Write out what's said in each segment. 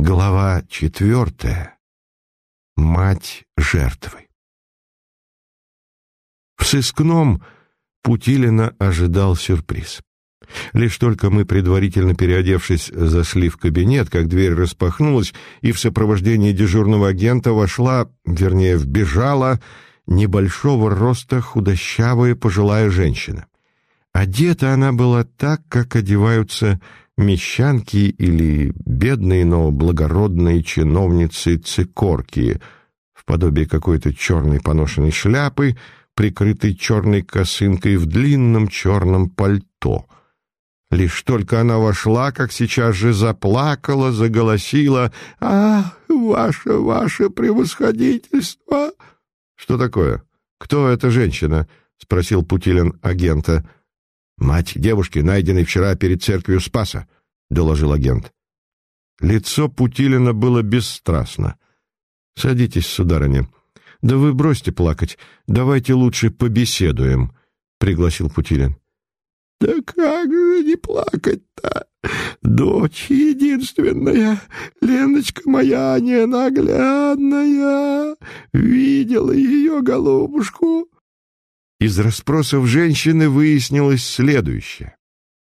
Глава четвертая. Мать жертвы. В сыскном Путилина ожидал сюрприз. Лишь только мы, предварительно переодевшись, зашли в кабинет, как дверь распахнулась, и в сопровождении дежурного агента вошла, вернее, вбежала, небольшого роста худощавая пожилая женщина. Одета она была так, как одеваются мещанки или бедные, но благородные чиновницы-цикорки, в подобие какой-то черной поношенной шляпы, прикрытой черной косынкой в длинном черном пальто. Лишь только она вошла, как сейчас же заплакала, заголосила «А, ваше, ваше превосходительство!» «Что такое? Кто эта женщина?» — спросил Путилин агента. «Мать девушки, найденной вчера перед церковью Спаса», — доложил агент. Лицо Путилина было бесстрастно. «Садитесь, сударыня. Да вы бросьте плакать. Давайте лучше побеседуем», — пригласил Путилин. «Да как же не плакать-то? Дочь единственная, Леночка моя ненаглядная, видела ее голубушку». Из расспросов женщины выяснилось следующее.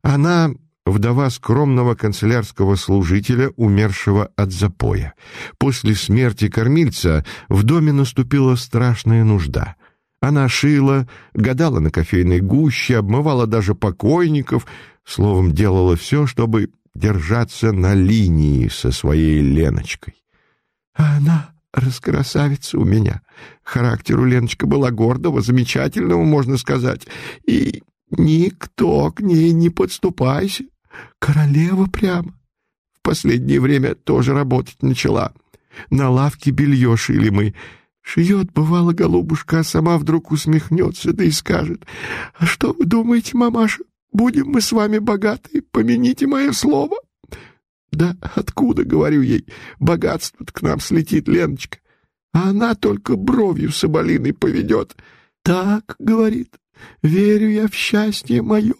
Она вдова скромного канцелярского служителя, умершего от запоя. После смерти кормильца в доме наступила страшная нужда. Она шила, гадала на кофейной гуще, обмывала даже покойников, словом, делала все, чтобы держаться на линии со своей Леночкой. А она раскрасавица у меня. Характер у Леночка была гордого, замечательного, можно сказать. И никто к ней не подступайся. Королева прямо. В последнее время тоже работать начала. На лавке белье шили мы. Шьет, бывало, голубушка, а сама вдруг усмехнется, да и скажет. «А что вы думаете, мамаша, будем мы с вами богаты? Помяните мое слово». Да откуда, говорю ей, богатство к нам слетит, Леночка? А она только бровью соболиной поведет. Так, говорит, верю я в счастье мое.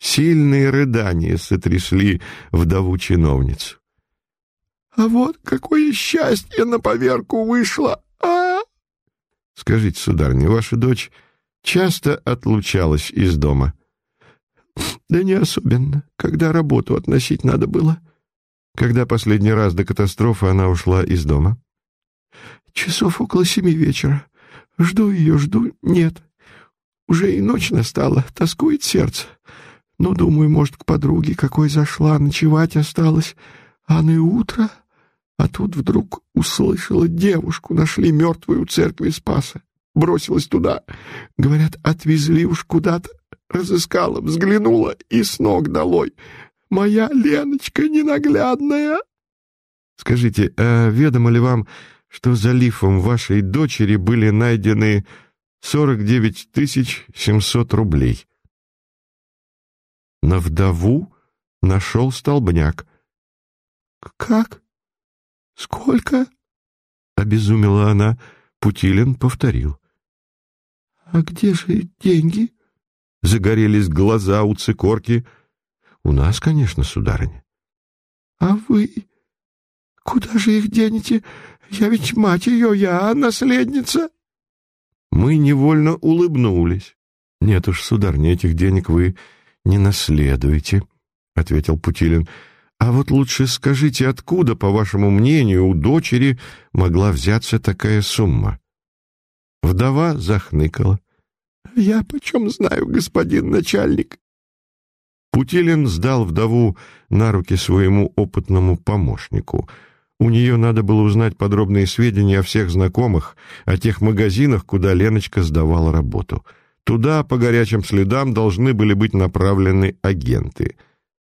Сильные рыдания сотрясли вдову-чиновницу. — А вот какое счастье на поверку вышло, а? — Скажите, сударыня, ваша дочь часто отлучалась из дома? — да не особенно, когда работу относить надо было. Когда последний раз до катастрофы она ушла из дома? Часов около семи вечера. Жду ее, жду, нет. Уже и ночь настала, тоскует сердце. Ну, думаю, может, к подруге какой зашла, ночевать осталось. А на утро... А тут вдруг услышала девушку, нашли мертвую у церкви Спаса. Бросилась туда. Говорят, отвезли уж куда-то разыскала, взглянула и с ног долой. Моя Леночка ненаглядная. Скажите, а ведомо ли вам, что за лифом вашей дочери были найдены сорок девять тысяч семьсот рублей? На вдову нашел столбняк. — Как? Сколько? — обезумела она. Путилин повторил. — А где же деньги? Загорелись глаза у цикорки. У нас, конечно, сударыня. — А вы? Куда же их денете? Я ведь мать ее, я наследница. Мы невольно улыбнулись. — Нет уж, сударыня, этих денег вы не наследуете, — ответил Путилин. — А вот лучше скажите, откуда, по вашему мнению, у дочери могла взяться такая сумма? Вдова захныкала. — Я почем знаю, господин начальник? Путилин сдал вдову на руки своему опытному помощнику. У нее надо было узнать подробные сведения о всех знакомых, о тех магазинах, куда Леночка сдавала работу. Туда, по горячим следам, должны были быть направлены агенты.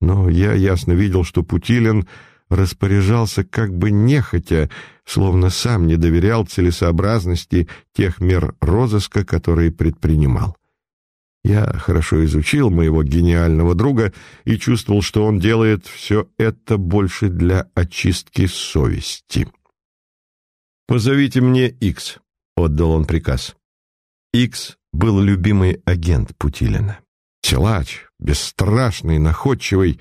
Но я ясно видел, что Путилин распоряжался как бы нехотя, словно сам не доверял целесообразности тех мер розыска, которые предпринимал. Я хорошо изучил моего гениального друга и чувствовал, что он делает все это больше для очистки совести. «Позовите мне Икс», — отдал он приказ. Икс был любимый агент Путилина. Силач, бесстрашный, находчивый.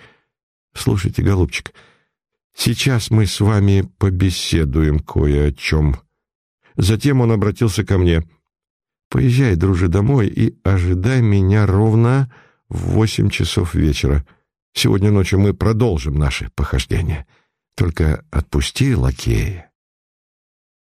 «Слушайте, голубчик, — Сейчас мы с вами побеседуем кое о чем. Затем он обратился ко мне. Поезжай, дружи, домой и ожидай меня ровно в восемь часов вечера. Сегодня ночью мы продолжим наши похождения. Только отпусти лакея